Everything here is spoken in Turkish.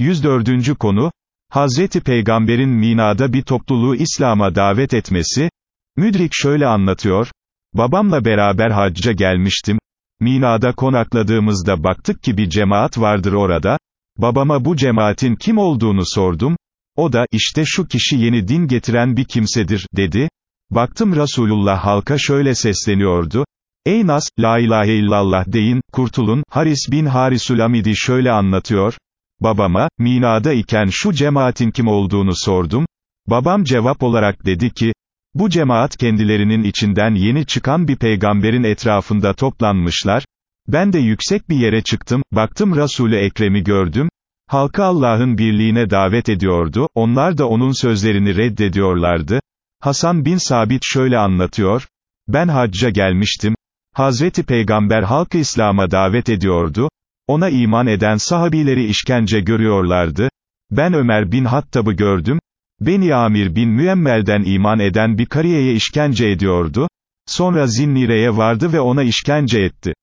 104. konu, Hazreti Peygamber'in Mina'da bir topluluğu İslam'a davet etmesi, Müdrik şöyle anlatıyor, babamla beraber hacca gelmiştim, Mina'da konakladığımızda baktık ki bir cemaat vardır orada, babama bu cemaatin kim olduğunu sordum, o da, işte şu kişi yeni din getiren bir kimsedir, dedi, baktım Resulullah halka şöyle sesleniyordu, Ey Nas, la ilahe illallah deyin, kurtulun, Haris bin Harisul Amidi şöyle anlatıyor, babama, Mina'da iken şu cemaatin kim olduğunu sordum, babam cevap olarak dedi ki, bu cemaat kendilerinin içinden yeni çıkan bir peygamberin etrafında toplanmışlar, ben de yüksek bir yere çıktım, baktım Resul-i Ekrem'i gördüm, halka Allah'ın birliğine davet ediyordu, onlar da onun sözlerini reddediyorlardı, Hasan bin Sabit şöyle anlatıyor, ben hacca gelmiştim, Hazreti Peygamber halkı İslam'a davet ediyordu, ona iman eden sahabileri işkence görüyorlardı, ben Ömer bin Hattab'ı gördüm, Beni Amir bin Müemmel'den iman eden bir kariyeye işkence ediyordu, sonra Zinnire'ye vardı ve ona işkence etti.